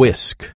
Whisk.